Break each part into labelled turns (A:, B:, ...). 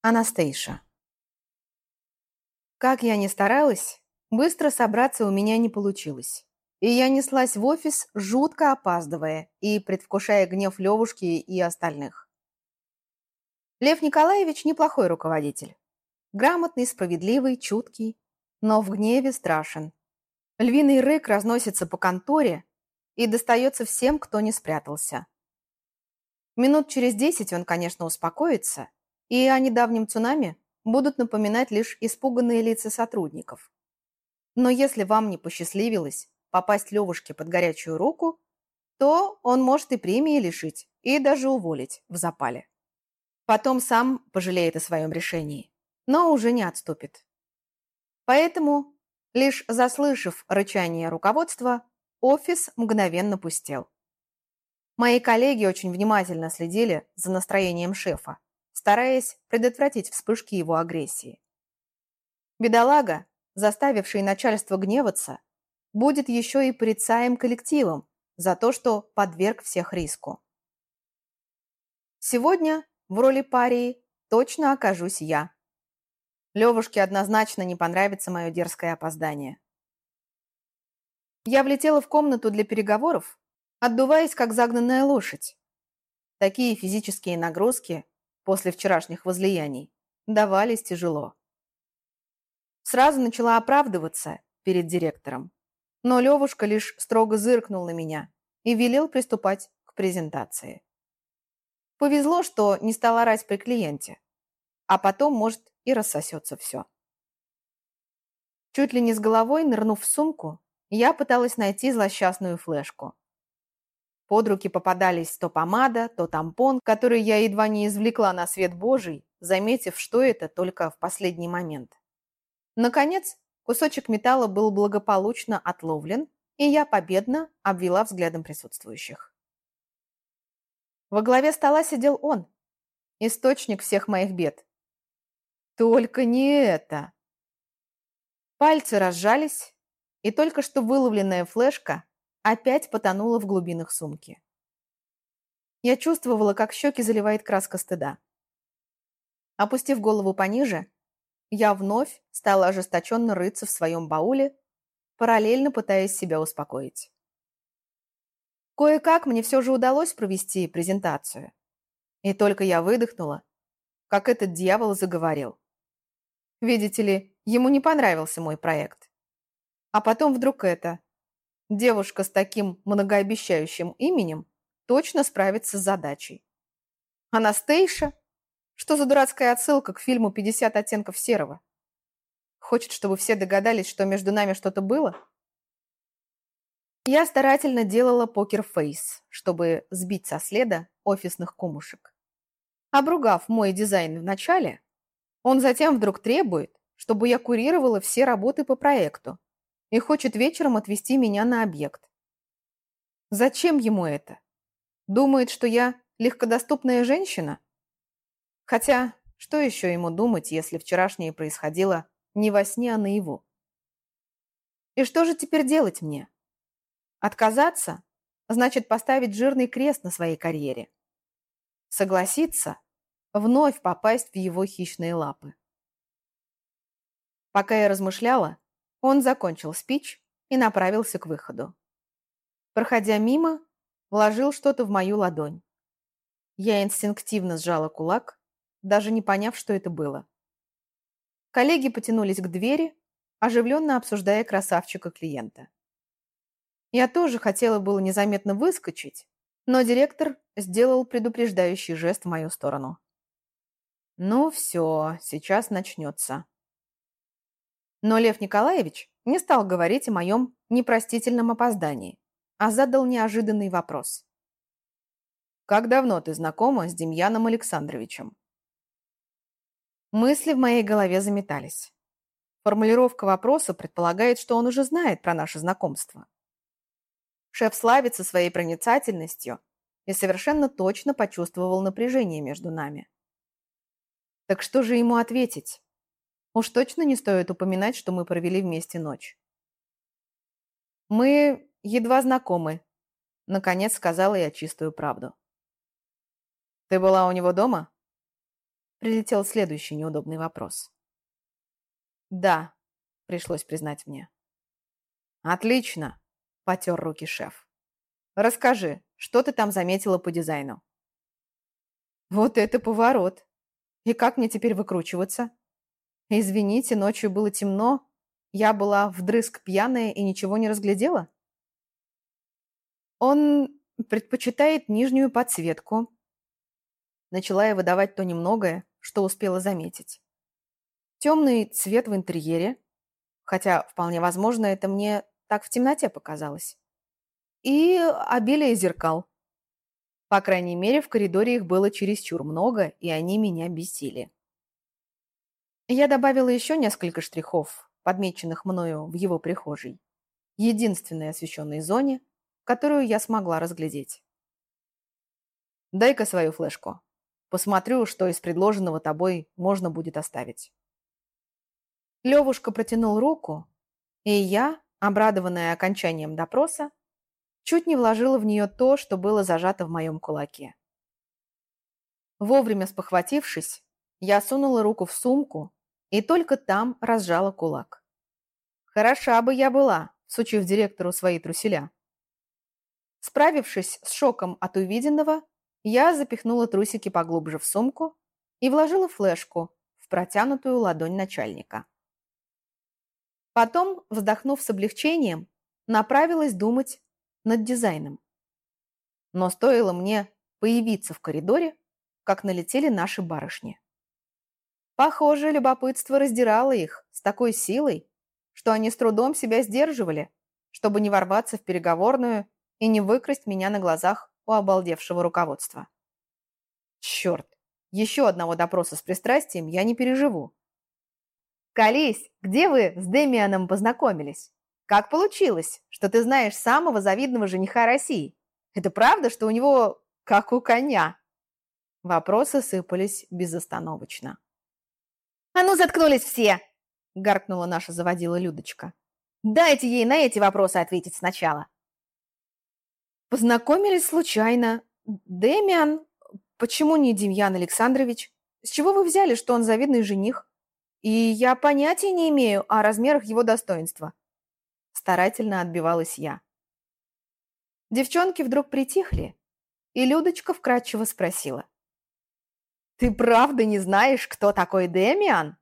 A: Анастейша. Как я ни старалась, быстро собраться у меня не получилось. И я неслась в офис, жутко опаздывая и предвкушая гнев Левушки и остальных. Лев Николаевич неплохой руководитель. Грамотный, справедливый, чуткий, но в гневе страшен. Львиный рык разносится по конторе и достается всем, кто не спрятался. Минут через десять он, конечно, успокоится и о недавнем цунами будут напоминать лишь испуганные лица сотрудников. Но если вам не посчастливилось попасть Левушке под горячую руку, то он может и премии лишить, и даже уволить в запале. Потом сам пожалеет о своем решении, но уже не отступит. Поэтому, лишь заслышав рычание руководства, офис мгновенно пустел. Мои коллеги очень внимательно следили за настроением шефа стараясь предотвратить вспышки его агрессии. Бедолага, заставивший начальство гневаться, будет еще и порицаем коллективом за то, что подверг всех риску. Сегодня в роли парии точно окажусь я. Левушке однозначно не понравится мое дерзкое опоздание. Я влетела в комнату для переговоров, отдуваясь, как загнанная лошадь. Такие физические нагрузки после вчерашних возлияний давались тяжело. Сразу начала оправдываться перед директором, но Левушка лишь строго зыркнул на меня и велел приступать к презентации. Повезло, что не стала орать при клиенте, а потом, может, и рассосется все. Чуть ли не с головой, нырнув в сумку, я пыталась найти злосчастную флешку. Под руки попадались то помада, то тампон, который я едва не извлекла на свет Божий, заметив, что это только в последний момент. Наконец, кусочек металла был благополучно отловлен, и я победно обвела взглядом присутствующих. Во главе стола сидел он, источник всех моих бед. Только не это! Пальцы разжались, и только что выловленная флешка опять потонула в глубинах сумки. Я чувствовала, как щеки заливает краска стыда. Опустив голову пониже, я вновь стала ожесточенно рыться в своем бауле, параллельно пытаясь себя успокоить. Кое-как мне все же удалось провести презентацию. И только я выдохнула, как этот дьявол заговорил. Видите ли, ему не понравился мой проект. А потом вдруг это. Девушка с таким многообещающим именем точно справится с задачей. Анастейша? Что за дурацкая отсылка к фильму «50 оттенков серого»? Хочет, чтобы все догадались, что между нами что-то было? Я старательно делала покер-фейс, чтобы сбить со следа офисных кумушек. Обругав мой дизайн в начале, он затем вдруг требует, чтобы я курировала все работы по проекту, и хочет вечером отвезти меня на объект. Зачем ему это? Думает, что я легкодоступная женщина? Хотя, что еще ему думать, если вчерашнее происходило не во сне, а наяву? И что же теперь делать мне? Отказаться значит поставить жирный крест на своей карьере. Согласиться – вновь попасть в его хищные лапы. Пока я размышляла, он закончил спич и направился к выходу. Проходя мимо, вложил что-то в мою ладонь. Я инстинктивно сжала кулак, даже не поняв, что это было. Коллеги потянулись к двери, оживленно обсуждая красавчика клиента. Я тоже хотела было незаметно выскочить, но директор сделал предупреждающий жест в мою сторону. «Ну все, сейчас начнется», но Лев Николаевич не стал говорить о моем непростительном опоздании, а задал неожиданный вопрос. «Как давно ты знакома с Демьяном Александровичем?» Мысли в моей голове заметались. Формулировка вопроса предполагает, что он уже знает про наше знакомство. Шеф славится своей проницательностью и совершенно точно почувствовал напряжение между нами. Так что же ему ответить? Уж точно не стоит упоминать, что мы провели вместе ночь. «Мы едва знакомы», — наконец сказала я чистую правду. «Ты была у него дома?» прилетел следующий неудобный вопрос. «Да», — пришлось признать мне. «Отлично», — потер руки шеф. «Расскажи, что ты там заметила по дизайну?» «Вот это поворот! И как мне теперь выкручиваться?» «Извините, ночью было темно, я была вдрызг пьяная и ничего не разглядела?» «Он предпочитает нижнюю подсветку». Начала я выдавать то немногое, что успела заметить. Темный цвет в интерьере, хотя, вполне возможно, это мне так в темноте показалось. И обилие зеркал. По крайней мере, в коридоре их было чересчур много, и они меня бесили. Я добавила еще несколько штрихов, подмеченных мною в его прихожей. Единственной освещенной зоне, которую я смогла разглядеть. «Дай-ка свою флешку. Посмотрю, что из предложенного тобой можно будет оставить». Левушка протянул руку, и я, обрадованная окончанием допроса, чуть не вложила в нее то, что было зажато в моем кулаке. Вовремя спохватившись, я сунула руку в сумку и только там разжала кулак. Хороша бы я была, сучив директору свои труселя. Справившись с шоком от увиденного, я запихнула трусики поглубже в сумку и вложила флешку в протянутую ладонь начальника. Потом, вздохнув с облегчением, направилась думать над дизайном. Но стоило мне появиться в коридоре, как налетели наши барышни. Похоже, любопытство раздирало их с такой силой, что они с трудом себя сдерживали, чтобы не ворваться в переговорную и не выкрасть меня на глазах у обалдевшего руководства. Черт, еще одного допроса с пристрастием я не переживу. Колись, где вы с Демианом познакомились? Как получилось, что ты знаешь самого завидного жениха России? Это правда, что у него как у коня?» Вопросы сыпались безостановочно. «А ну, заткнулись все!» – гаркнула наша заводила Людочка. «Дайте ей на эти вопросы ответить сначала». Познакомились случайно. Демиан... Почему не Демьян Александрович? С чего вы взяли, что он завидный жених? И я понятия не имею о размерах его достоинства. Старательно отбивалась я. Девчонки вдруг притихли, и Людочка вкратчиво спросила. «Ты правда не знаешь, кто такой Демиан?»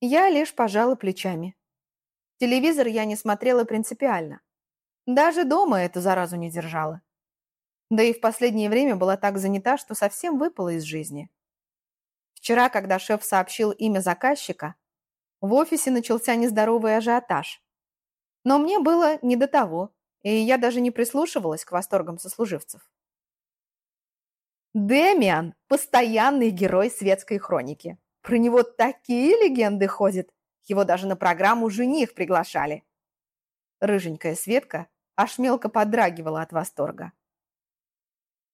A: Я лишь пожала плечами. Телевизор я не смотрела принципиально. Даже дома эту заразу не держала. Да и в последнее время была так занята, что совсем выпала из жизни. Вчера, когда шеф сообщил имя заказчика, в офисе начался нездоровый ажиотаж. Но мне было не до того, и я даже не прислушивалась к восторгам сослуживцев. Демиан – постоянный герой светской хроники. Про него такие легенды ходят, его даже на программу «Жених» приглашали. Рыженькая Светка аж мелко подрагивала от восторга.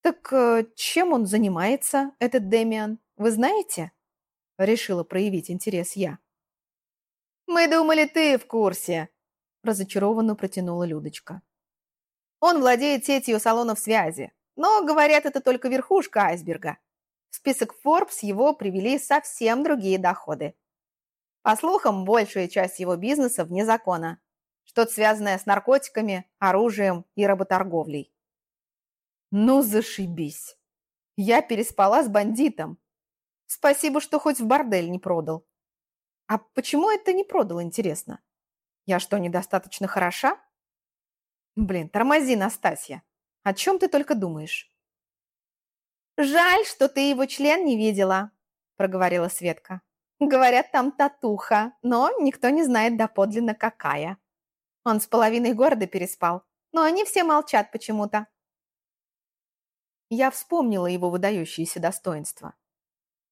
A: «Так э, чем он занимается, этот Демиан?» Вы знаете?» Решила проявить интерес я. «Мы думали, ты в курсе», – разочарованно протянула Людочка. «Он владеет сетью салонов связи, но, говорят, это только верхушка айсберга. В список Forbes его привели совсем другие доходы. По слухам, большая часть его бизнеса вне закона. Что-то связанное с наркотиками, оружием и работорговлей. Ну, зашибись. Я переспала с бандитом, Спасибо, что хоть в бордель не продал. А почему это не продал, интересно? Я что, недостаточно хороша? Блин, тормози, Настасья. О чем ты только думаешь? Жаль, что ты его член не видела, проговорила Светка. Говорят, там татуха, но никто не знает доподлинно какая. Он с половиной города переспал, но они все молчат почему-то. Я вспомнила его выдающиеся достоинства.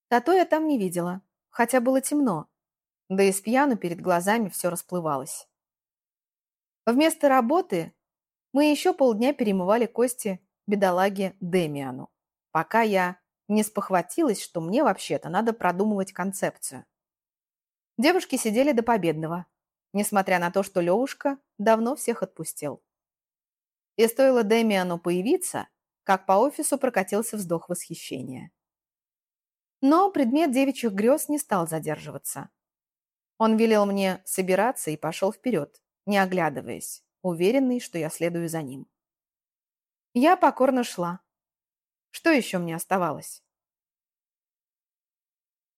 A: Тато я там не видела, хотя было темно, да и с пьяну перед глазами все расплывалось. Вместо работы мы еще полдня перемывали кости бедолаге Демиану, пока я не спохватилась, что мне вообще-то надо продумывать концепцию. Девушки сидели до победного, несмотря на то, что Левушка давно всех отпустил. И стоило Демиану появиться, как по офису прокатился вздох восхищения. Но предмет девичьих грез не стал задерживаться. Он велел мне собираться и пошел вперед, не оглядываясь, уверенный, что я следую за ним. Я покорно шла. Что еще мне оставалось?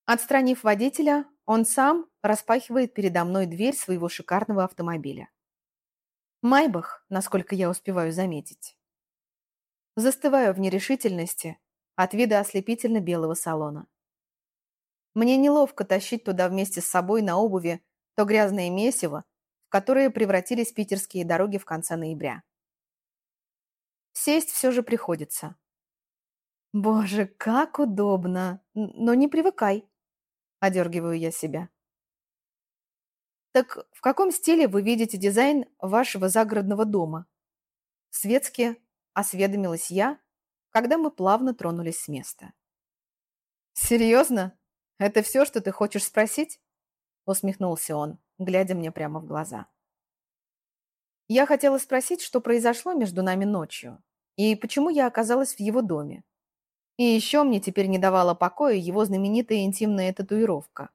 A: Отстранив водителя, он сам распахивает передо мной дверь своего шикарного автомобиля. Майбах, насколько я успеваю заметить. Застываю в нерешительности от вида ослепительно-белого салона. Мне неловко тащить туда вместе с собой на обуви то грязное месиво, в которое превратились питерские дороги в конце ноября. Сесть все же приходится. Боже, как удобно! Но не привыкай. Одергиваю я себя. Так в каком стиле вы видите дизайн вашего загородного дома? Светски осведомилась я, когда мы плавно тронулись с места. Серьезно? Это все, что ты хочешь спросить? Усмехнулся он, глядя мне прямо в глаза. Я хотела спросить, что произошло между нами ночью, и почему я оказалась в его доме. И еще мне теперь не давала покоя его знаменитая интимная татуировка.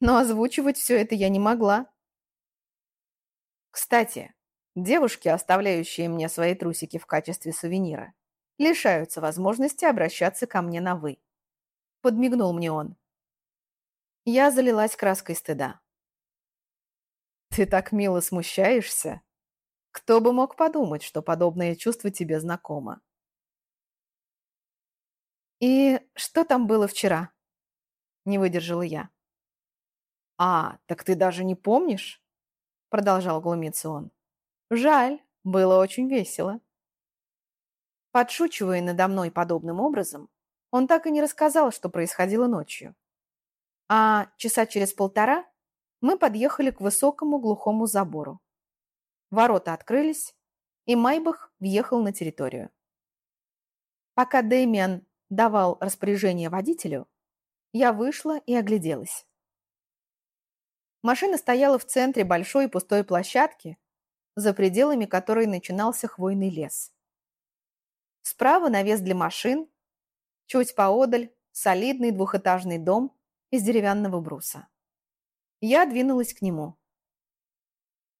A: Но озвучивать все это я не могла. Кстати, девушки, оставляющие мне свои трусики в качестве сувенира, лишаются возможности обращаться ко мне на «вы». Подмигнул мне он. Я залилась краской стыда. «Ты так мило смущаешься. Кто бы мог подумать, что подобное чувство тебе знакомо?» «И что там было вчера?» Не выдержала я. «А, так ты даже не помнишь?» Продолжал глумиться он. «Жаль, было очень весело». Подшучивая надо мной подобным образом, он так и не рассказал, что происходило ночью. А часа через полтора мы подъехали к высокому глухому забору. Ворота открылись, и Майбах въехал на территорию. Пока Дэмиан давал распоряжение водителю, я вышла и огляделась. Машина стояла в центре большой пустой площадки, за пределами которой начинался хвойный лес. Справа навес для машин, чуть поодаль солидный двухэтажный дом из деревянного бруса. Я двинулась к нему.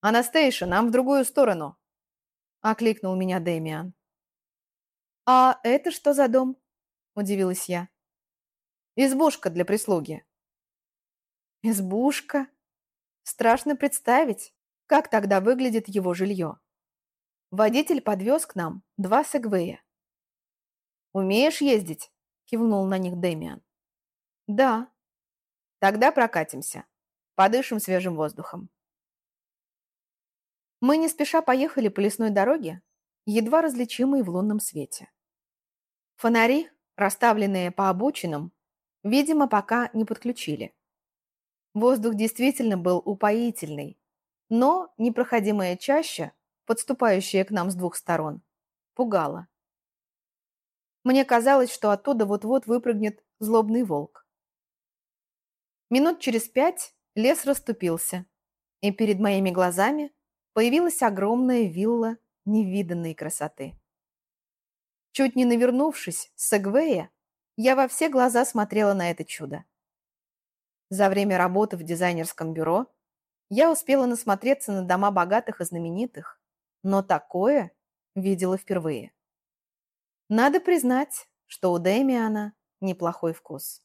A: «Анастейша, нам в другую сторону!» — окликнул меня Дэмиан. «А это что за дом?» – удивилась я. «Избушка для прислуги». «Избушка? Страшно представить, как тогда выглядит его жилье. Водитель подвез к нам два сегвея. «Умеешь ездить?» – кивнул на них Дэмиан. «Да». «Тогда прокатимся. Подышим свежим воздухом». Мы не спеша поехали по лесной дороге, едва различимой в лунном свете. Фонари расставленные по обочинам, видимо, пока не подключили. Воздух действительно был упоительный, но непроходимая чаща, подступающая к нам с двух сторон, пугала. Мне казалось, что оттуда вот-вот выпрыгнет злобный волк. Минут через пять лес расступился, и перед моими глазами появилась огромная вилла невиданной красоты. Чуть не навернувшись с Сегвея, я во все глаза смотрела на это чудо. За время работы в дизайнерском бюро я успела насмотреться на дома богатых и знаменитых, но такое видела впервые. Надо признать, что у Дэмиана неплохой вкус.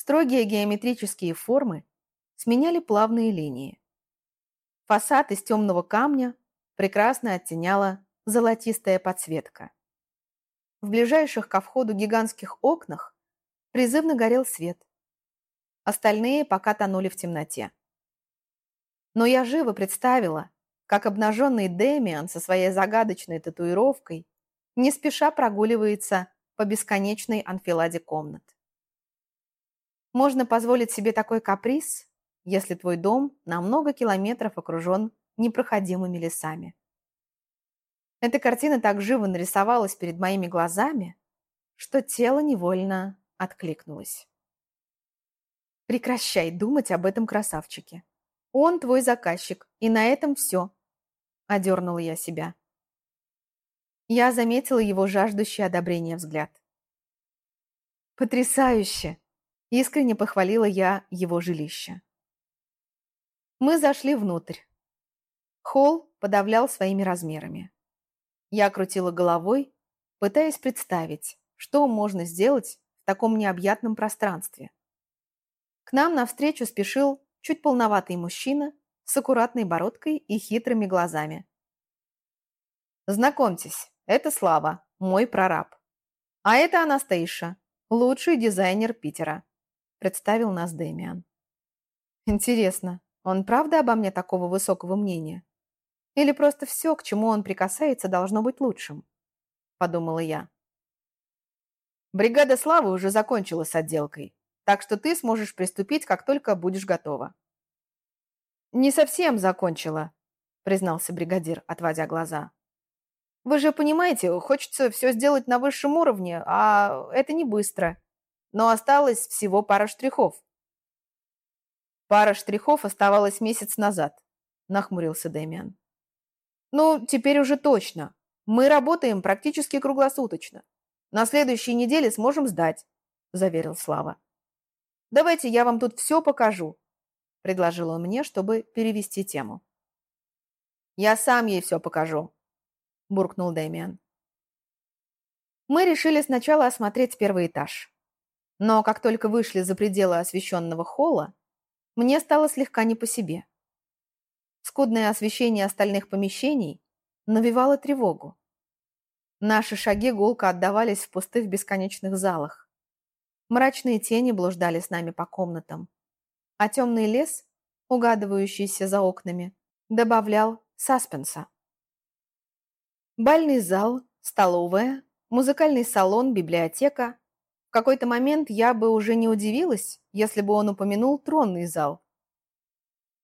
A: Строгие геометрические формы сменяли плавные линии. Фасад из темного камня прекрасно оттеняла золотистая подсветка. В ближайших ко входу гигантских окнах призывно горел свет. Остальные пока тонули в темноте. Но я живо представила, как обнаженный Дэмиан со своей загадочной татуировкой не спеша прогуливается по бесконечной анфиладе комнат. Можно позволить себе такой каприз, если твой дом на много километров окружен непроходимыми лесами. Эта картина так живо нарисовалась перед моими глазами, что тело невольно откликнулось. Прекращай думать об этом красавчике. Он твой заказчик, и на этом все. Одернула я себя. Я заметила его жаждущий одобрения взгляд. Потрясающе! Искренне похвалила я его жилище. Мы зашли внутрь. Холл подавлял своими размерами. Я крутила головой, пытаясь представить, что можно сделать в таком необъятном пространстве. К нам навстречу спешил чуть полноватый мужчина с аккуратной бородкой и хитрыми глазами. Знакомьтесь, это Слава, мой прораб. А это Анастейша, лучший дизайнер Питера представил нас Дэмиан. Интересно, он правда обо мне такого высокого мнения? Или просто все, к чему он прикасается, должно быть лучшим? Подумала я. Бригада Славы уже закончила с отделкой, так что ты сможешь приступить, как только будешь готова. Не совсем закончила, признался бригадир, отводя глаза. Вы же понимаете, хочется все сделать на высшем уровне, а это не быстро но осталось всего пара штрихов. Пара штрихов оставалась месяц назад, нахмурился Дэмиан. Ну, теперь уже точно. Мы работаем практически круглосуточно. На следующей неделе сможем сдать, заверил Слава. Давайте я вам тут все покажу, предложил он мне, чтобы перевести тему. Я сам ей все покажу, буркнул Дэмиан. Мы решили сначала осмотреть первый этаж. Но как только вышли за пределы освещенного холла, мне стало слегка не по себе. Скудное освещение остальных помещений навевало тревогу. Наши шаги гулко отдавались в пустых бесконечных залах. Мрачные тени блуждали с нами по комнатам, а темный лес, угадывающийся за окнами, добавлял саспенса. Бальный зал, столовая, музыкальный салон, библиотека в какой-то момент я бы уже не удивилась, если бы он упомянул тронный зал.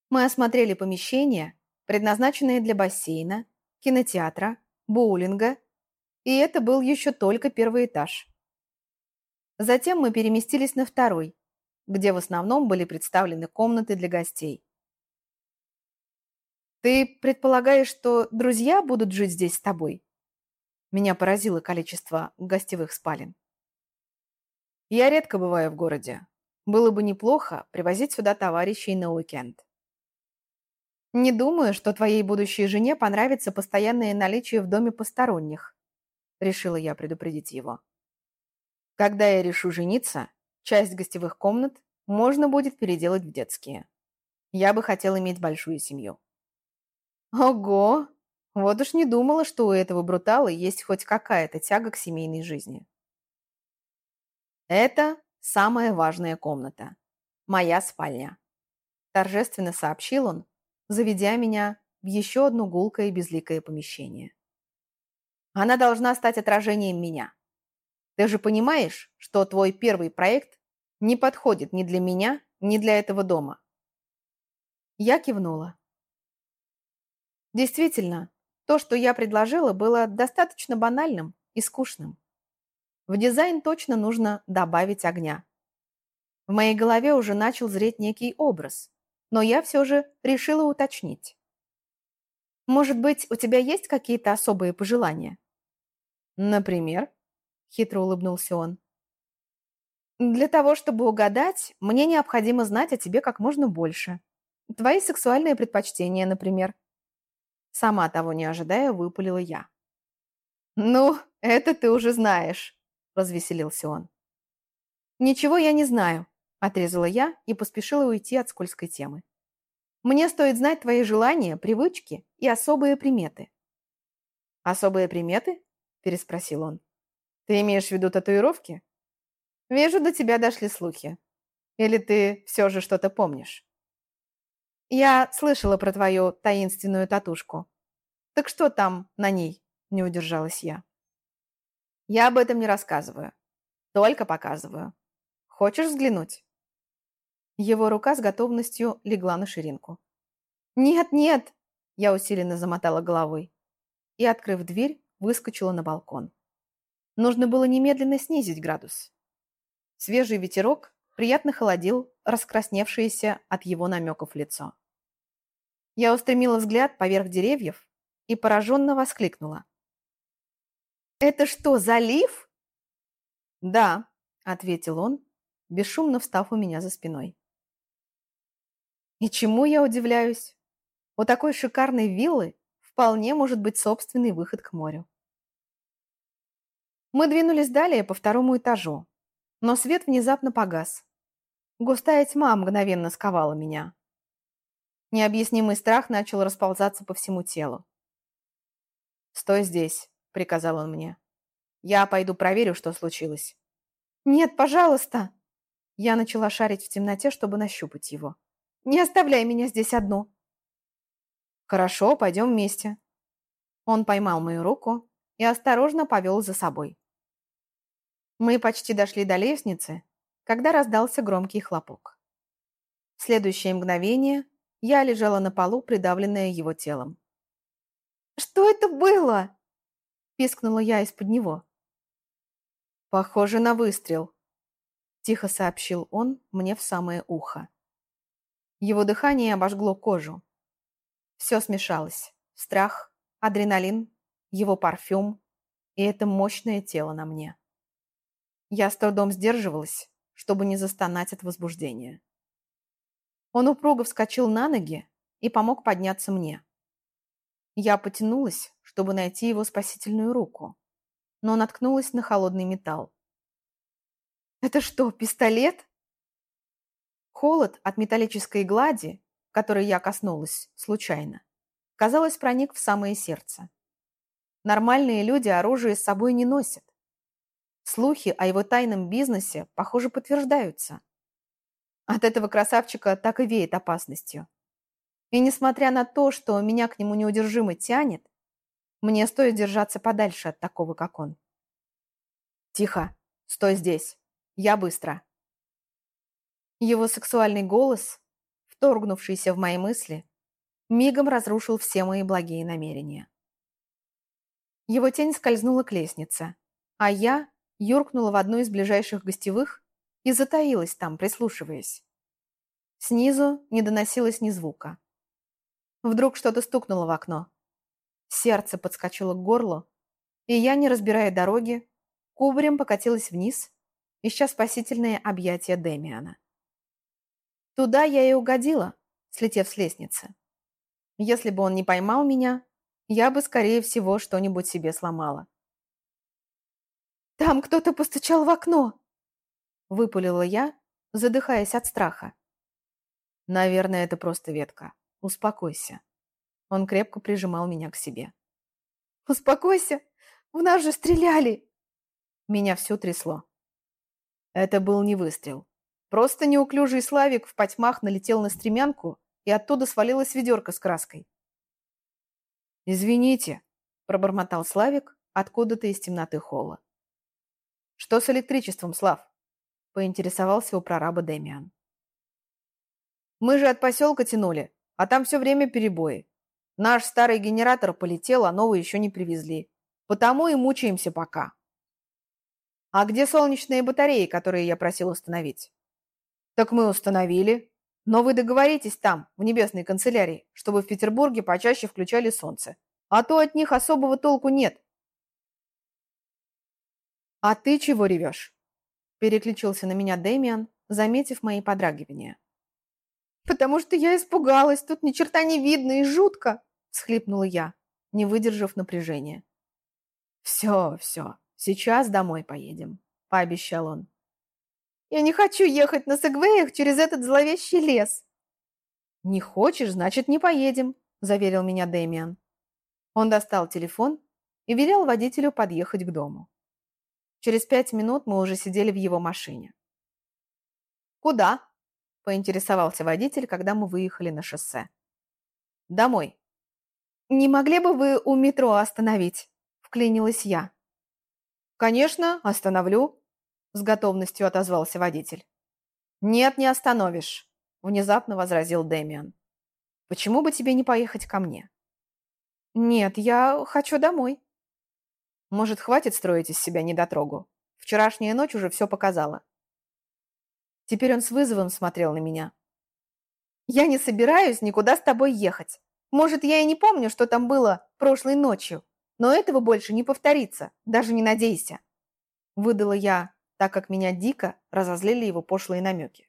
A: Мы осмотрели помещения, предназначенные для бассейна, кинотеатра, боулинга, и это был еще только первый этаж. Затем мы переместились на второй, где в основном были представлены комнаты для гостей. «Ты предполагаешь, что друзья будут жить здесь с тобой?» Меня поразило количество гостевых спален. Я редко бываю в городе. Было бы неплохо привозить сюда товарищей на уикенд. Не думаю, что твоей будущей жене понравится постоянное наличие в доме посторонних, решила я предупредить его. Когда я решу жениться, часть гостевых комнат можно будет переделать в детские. Я бы хотел иметь большую семью. Ого! Вот уж не думала, что у этого брутала есть хоть какая-то тяга к семейной жизни. «Это самая важная комната. Моя спальня», – торжественно сообщил он, заведя меня в еще одно гулкое и безликое помещение. «Она должна стать отражением меня. Ты же понимаешь, что твой первый проект не подходит ни для меня, ни для этого дома?» Я кивнула. Действительно, то, что я предложила, было достаточно банальным и скучным. В дизайн точно нужно добавить огня. В моей голове уже начал зреть некий образ, но я все же решила уточнить. Может быть, у тебя есть какие-то особые пожелания? Например, хитро улыбнулся он. Для того, чтобы угадать, мне необходимо знать о тебе как можно больше. Твои сексуальные предпочтения, например. Сама того не ожидая, выпалила я. Ну, это ты уже знаешь, развеселился он. «Ничего я не знаю», – отрезала я и поспешила уйти от скользкой темы. «Мне стоит знать твои желания, привычки и особые приметы». «Особые приметы?» – переспросил он. «Ты имеешь в виду татуировки?» «Вижу, до тебя дошли слухи. Или ты все же что-то помнишь?» «Я слышала про твою таинственную татушку. Так что там на ней?» – не удержалась я. Я об этом не рассказываю. Только показываю. Хочешь взглянуть?» Его рука с готовностью легла на ширинку. «Нет, нет!» Я усиленно замотала головой и, открыв дверь, выскочила на балкон. Нужно было немедленно снизить градус. Свежий ветерок приятно холодил раскрасневшееся от его намеков лицо. Я устремила взгляд поверх деревьев и пораженно воскликнула. «Это что, залив?» «Да, ответил он, бесшумно встав у меня за спиной. И чему я удивляюсь? У такой шикарной виллы вполне может быть собственный выход к морю. Мы двинулись далее по второму этажу, но свет внезапно погас. Густая тьма мгновенно сковала меня. Необъяснимый страх начал расползаться по всему телу. «Стой здесь», — приказал он мне. «Я пойду проверю, что случилось». «Нет, пожалуйста!» Я начала шарить в темноте, чтобы нащупать его. «Не оставляй меня здесь одну!» «Хорошо, пойдем вместе». Он поймал мою руку и осторожно повел за собой. Мы почти дошли до лестницы, когда раздался громкий хлопок. В следующее мгновение я лежала на полу, придавленная его телом. «Что это было?» – пискнула я из-под него. «Похоже на выстрел», – тихо сообщил он мне в самое ухо. Его дыхание обожгло кожу. Все смешалось. Страх, адреналин, его парфюм и это мощное тело на мне. Я с трудом сдерживалась, чтобы не застонать от возбуждения. Он упруго вскочил на ноги и помог подняться мне. Я потянулась, чтобы найти его спасительную руку, но наткнулась на холодный металл. «Это что, пистолет?» Холод от металлической глади, которой я коснулась случайно, казалось, проник в самое сердце. Нормальные люди оружие с собой не носят. Слухи о его тайном бизнесе, похоже, подтверждаются. От этого красавчика так и веет опасностью. И несмотря на то, что меня к нему неудержимо тянет, мне стоит держаться подальше от такого, как он. «Тихо! Стой здесь! Я быстро!» Его сексуальный голос, вторгнувшийся в мои мысли, мигом разрушил все мои благие намерения. Его тень скользнула к лестнице, а я юркнула в одну из ближайших гостевых и затаилась там, прислушиваясь. Снизу не доносилось ни звука. Вдруг что-то стукнуло в окно. Сердце подскочило к горлу, и я, не разбирая дороги, кубарем покатилась вниз, ища спасительные объятия Демиана. Туда я и угодила, слетев с лестницы. Если бы он не поймал меня, я бы, скорее всего, что-нибудь себе сломала. «Там кто-то постучал в окно!» — выпалила я, задыхаясь от страха. «Наверное, это просто ветка. Успокойся». Он крепко прижимал меня к себе. «Успокойся! В нас же стреляли!» Меня все трясло. Это был не выстрел. Просто неуклюжий Славик в потьмах налетел на стремянку, и оттуда свалилась ведерко с краской. «Извините», – пробормотал Славик откуда-то из темноты холла. «Что с электричеством, Слав?» – поинтересовался у прораба Демиан. «Мы же от поселка тянули, а там все время перебои. Наш старый генератор полетел, а новый еще не привезли. Потому и мучаемся пока». «А где солнечные батареи, которые я просил установить?» «Так мы установили. Но вы договоритесь там, в небесной канцелярии, чтобы в Петербурге почаще включали солнце. А то от них особого толку нет. «А ты чего ревешь?» Переключился на меня Дэмиан, заметив мои подрагивания. «Потому что я испугалась, тут ни черта не видно и жутко!» схлипнула я, не выдержав напряжения. «Все, все, сейчас домой поедем», – пообещал он. «Я не хочу ехать на сегвеях через этот зловещий лес». «Не хочешь, значит, не поедем», – заверил меня Дэмиан. Он достал телефон и велел водителю подъехать к дому. Через пять минут мы уже сидели в его машине. «Куда?» – поинтересовался водитель, когда мы выехали на шоссе. «Домой». «Не могли бы вы у метро остановить?» – вклинилась я. «Конечно, остановлю», – с готовностью отозвался водитель. «Нет, не остановишь», – внезапно возразил Дэмиан. «Почему бы тебе не поехать ко мне?» «Нет, я хочу домой», может, хватит строить из себя недотрогу? Вчерашняя ночь уже все показала. Теперь он с вызовом смотрел на меня. «Я не собираюсь никуда с тобой ехать. Может, я и не помню, что там было прошлой ночью, но этого больше не повторится, даже не надейся». Выдала я так как меня дико разозлили его пошлые намеки.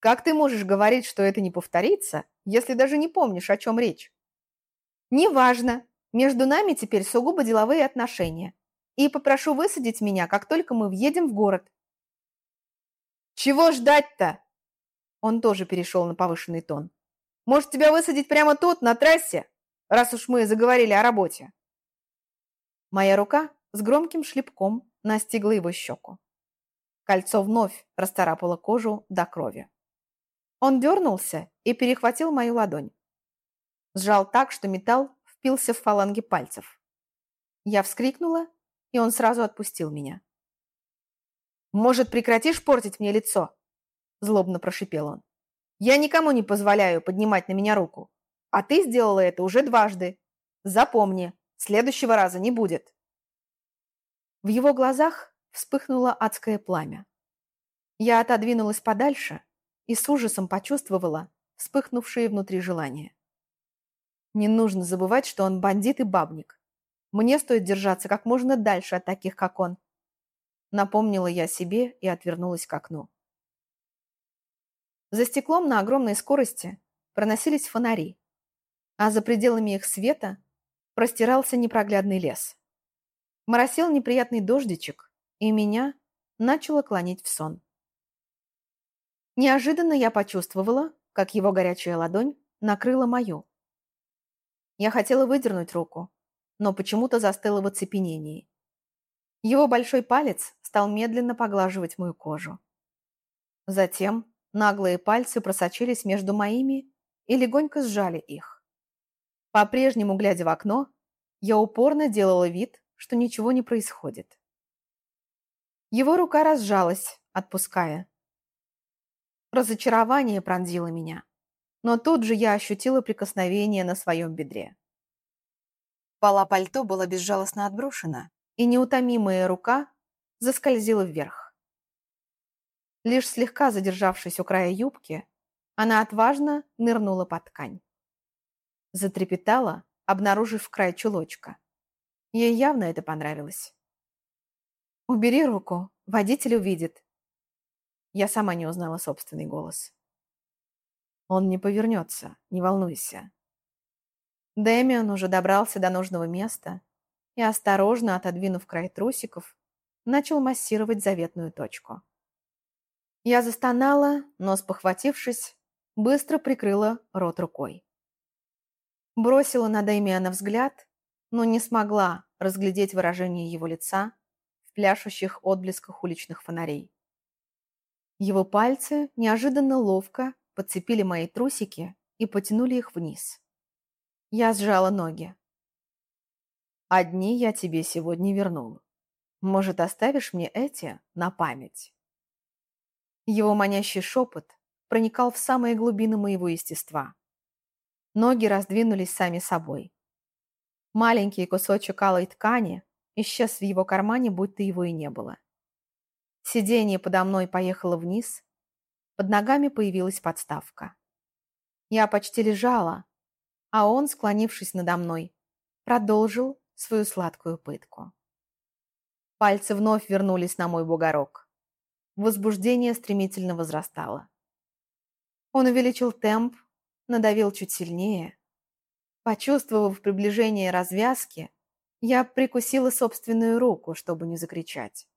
A: Как ты можешь говорить, что это не повторится, если даже не помнишь, о чем речь? Неважно. Между нами теперь сугубо деловые отношения. И попрошу высадить меня, как только мы въедем в город. Чего ждать-то? Он тоже перешел на повышенный тон. Может, тебя высадить прямо тут, на трассе, раз уж мы заговорили о работе? Моя рука с громким шлепком настигла его щеку. Кольцо вновь расцарапало кожу до крови. Он дернулся и перехватил мою ладонь. Сжал так, что металл впился в фаланги пальцев. Я вскрикнула, и он сразу отпустил меня. «Может, прекратишь портить мне лицо?» Злобно прошипел он. «Я никому не позволяю поднимать на меня руку. А ты сделала это уже дважды. Запомни, следующего раза не будет». В его глазах вспыхнуло адское пламя. Я отодвинулась подальше и с ужасом почувствовала вспыхнувшие внутри желания. Не нужно забывать, что он бандит и бабник. Мне стоит держаться как можно дальше от таких, как он. Напомнила я себе и отвернулась к окну. За стеклом на огромной скорости проносились фонари, а за пределами их света простирался непроглядный лес. Моросил неприятный дождичек, и меня начало клонить в сон. Неожиданно я почувствовала, как его горячая ладонь накрыла мою. Я хотела выдернуть руку, но почему-то застыла в оцепенении. Его большой палец стал медленно поглаживать мою кожу. Затем наглые пальцы просочились между моими и легонько сжали их. По-прежнему, глядя в окно, я упорно делала вид, что ничего не происходит. Его рука разжалась, отпуская. Разочарование пронзило меня, но тут же я ощутила прикосновение на своем бедре. Пола пальто была безжалостно отброшена, и неутомимая рука заскользила вверх. Лишь слегка задержавшись у края юбки, она отважно нырнула под ткань. Затрепетала, обнаружив край чулочка. Ей явно это понравилось. «Убери руку, водитель увидит», я сама не узнала собственный голос. Он не повернется, не волнуйся. Дэмиан уже добрался до нужного места и, осторожно отодвинув край трусиков, начал массировать заветную точку. Я застонала, но, спохватившись, быстро прикрыла рот рукой. Бросила на Дэмиана взгляд, но не смогла разглядеть выражение его лица в пляшущих отблесках уличных фонарей. Его пальцы неожиданно ловко подцепили мои трусики и потянули их вниз. Я сжала ноги. «Одни я тебе сегодня вернул. Может, оставишь мне эти на память?» Его манящий шепот проникал в самые глубины моего естества. Ноги раздвинулись сами собой. Маленький кусочек алой ткани исчез в его кармане, будто его и не было. Сиденье подо мной поехало вниз. Под ногами появилась подставка. Я почти лежала, а он, склонившись надо мной, продолжил свою сладкую пытку. Пальцы вновь вернулись на мой бугорок. Возбуждение стремительно возрастало. Он увеличил темп, надавил чуть сильнее. Почувствовав приближение развязки, я прикусила собственную руку, чтобы не закричать.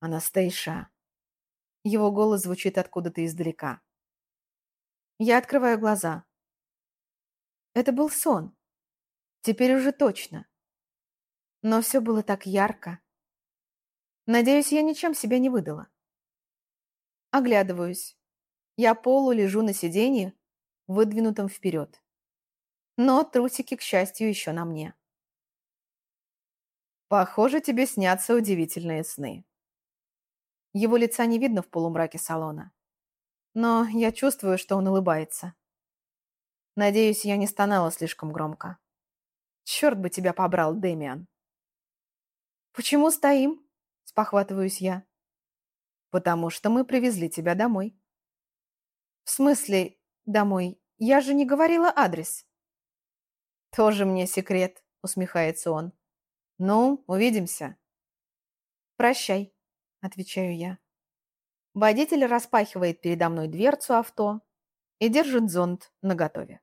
A: Анастейша. Его голос звучит откуда-то издалека. Я открываю глаза. Это был сон. Теперь уже точно. Но все было так ярко. Надеюсь, я ничем себя не выдала. Оглядываюсь. Я полу лежу на сиденье, выдвинутом вперед. Но трусики, к счастью, еще на мне. Похоже, тебе снятся удивительные сны. Его лица не видно в полумраке салона. Но я чувствую, что он улыбается. Надеюсь, я не стонала слишком громко. Черт бы тебя побрал, Дэмиан. Почему стоим? Спохватываюсь я. Потому что мы привезли тебя домой. В смысле домой? Я же не говорила адрес. Тоже мне секрет, усмехается он. Ну, увидимся. Прощай. – отвечаю я. Водитель распахивает передо мной дверцу авто и держит зонт наготове.